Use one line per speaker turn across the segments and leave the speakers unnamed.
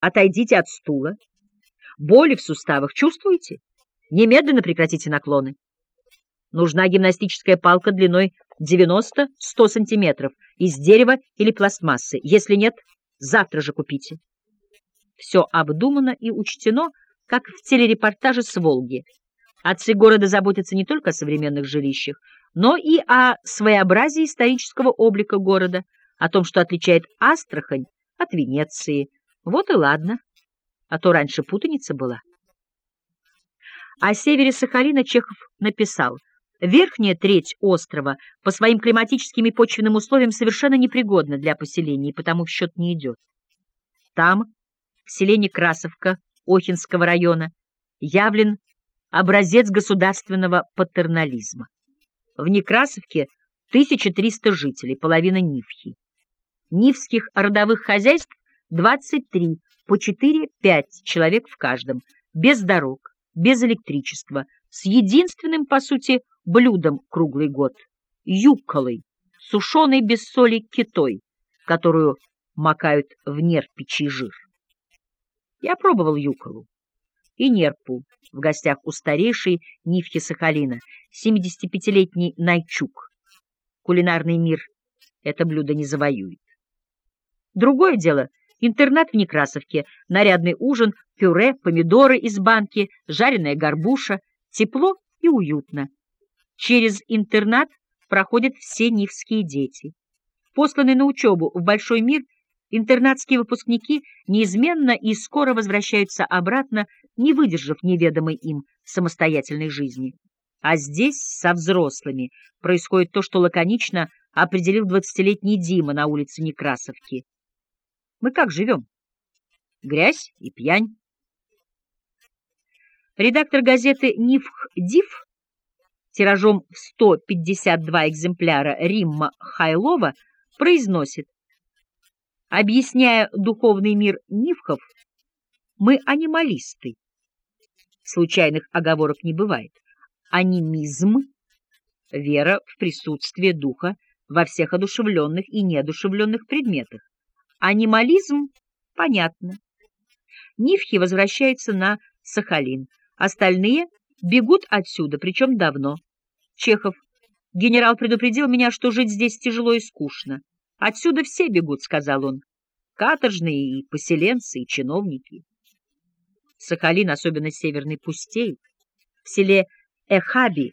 Отойдите от стула. Боли в суставах чувствуете? Немедленно прекратите наклоны. Нужна гимнастическая палка длиной 90-100 сантиметров из дерева или пластмассы. Если нет, завтра же купите. Все обдумано и учтено, как в телерепортаже с Волги. Отцы города заботятся не только о современных жилищах, но и о своеобразии исторического облика города, о том, что отличает Астрахань от Венеции. Вот и ладно, а то раньше путаница была. О севере Сахалина Чехов написал – Верхняя треть острова по своим климатическим и почвенным условиям совершенно непригодна для поселения, и потому в счет не идет. Там, в селении Красовка Охинского района, явлен образец государственного патернализма. В Некрасовке 1300 жителей, половина Нивхи. Нивских родовых хозяйств 23, по 4-5 человек в каждом, без дорог, без электричества, с единственным, по сути, блюдом круглый год — юкколой, сушеной без соли китой, которую макают в нерпичий жир. Я пробовал юколу и нерпу в гостях у старейшей Нивки Сахалина, 75-летний Найчук. Кулинарный мир это блюдо не завоюет. Другое дело — интернат в Некрасовке, нарядный ужин, пюре, помидоры из банки, жареная горбуша, тепло и уютно. Через интернат проходят все нивские дети. Посланные на учебу в большой мир, интернатские выпускники неизменно и скоро возвращаются обратно, не выдержав неведомой им самостоятельной жизни. А здесь со взрослыми происходит то, что лаконично определил двадцатилетний Дима на улице Некрасовки. Мы как живем? Грязь и пьянь. Редактор газеты «Нивх Див» тиражом в 152 экземпляра Римма Хайлова произносит Объясняя духовный мир Нивхов, мы анималисты. Случайных оговорок не бывает. Анимизм — вера в присутствие духа во всех одушевленных и неодушевленных предметах. Анимализм — понятно. Нивхи возвращаются на Сахалин, остальные бегут отсюда, причем давно. Чехов. Генерал предупредил меня, что жить здесь тяжело и скучно. Отсюда все бегут, — сказал он. Каторжные и поселенцы, и чиновники. Сахалин, особенно северный, пустеет. В селе Эхаби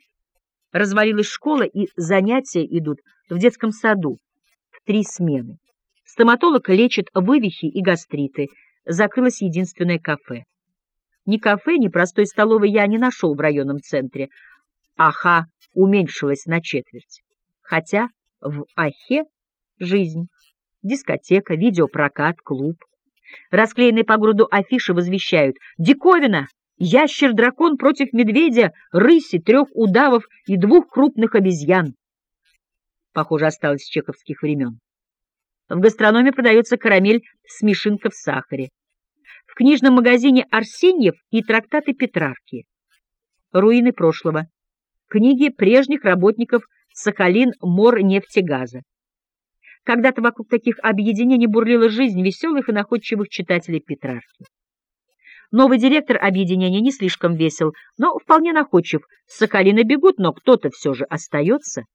развалилась школа, и занятия идут в детском саду в три смены. Стоматолог лечит вывихи и гастриты. Закрылось единственное кафе. Ни кафе, ни простой столовой я не нашел в районном центре. Аха уменьшилась на четверть. Хотя в Ахе жизнь. Дискотека, видеопрокат, клуб. Расклеенные по груду афиши возвещают «Диковина! Ящер-дракон против медведя, рыси, трех удавов и двух крупных обезьян!» Похоже, осталось с чеховских времен. В гастрономе продается карамель смешинка в сахаре книжном магазине Арсеньев и трактаты Петрарки. Руины прошлого. Книги прежних работников Сахалин Мор нефтегаза. Когда-то вокруг таких объединений бурлила жизнь веселых и находчивых читателей Петрарки. Новый директор объединения не слишком весел, но вполне находчив. С Сахалина бегут, но кто-то все же остается.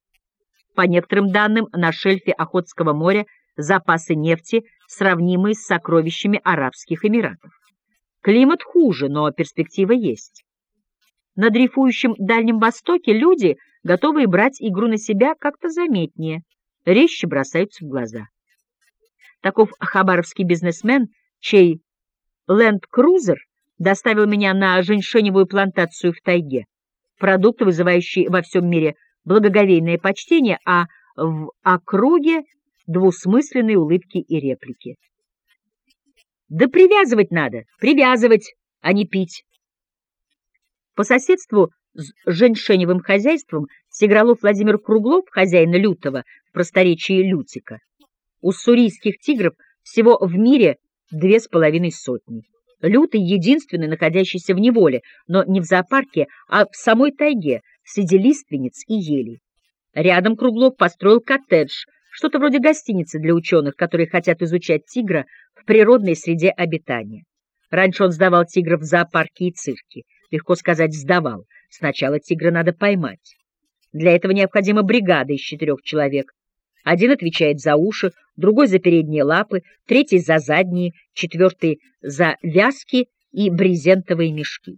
По некоторым данным, на шельфе Охотского моря запасы нефти, сравнимые с сокровищами Арабских Эмиратов. Климат хуже, но перспектива есть. На дрейфующем Дальнем Востоке люди, готовые брать игру на себя, как-то заметнее, резче бросаются в глаза. Таков хабаровский бизнесмен, чей ленд-крузер доставил меня на женьшеневую плантацию в тайге, продукт, вызывающий во всем мире благоговейное почтение, а в округе двусмысленные улыбки и реплики. Да привязывать надо, привязывать, а не пить. По соседству с женьшеневым хозяйством Сигралов Владимир Круглов, хозяин Лютого, в просторечии Лютика. У сурийских тигров всего в мире две с половиной сотни. Лютый единственный, находящийся в неволе, но не в зоопарке, а в самой тайге, среди лиственниц и елей. Рядом Круглов построил коттедж Что-то вроде гостиницы для ученых, которые хотят изучать тигра в природной среде обитания. Раньше он сдавал тигров в зоопарки и цирки. Легко сказать «сдавал». Сначала тигра надо поймать. Для этого необходима бригада из четырех человек. Один отвечает за уши, другой за передние лапы, третий за задние, четвертый за вязки и брезентовые мешки.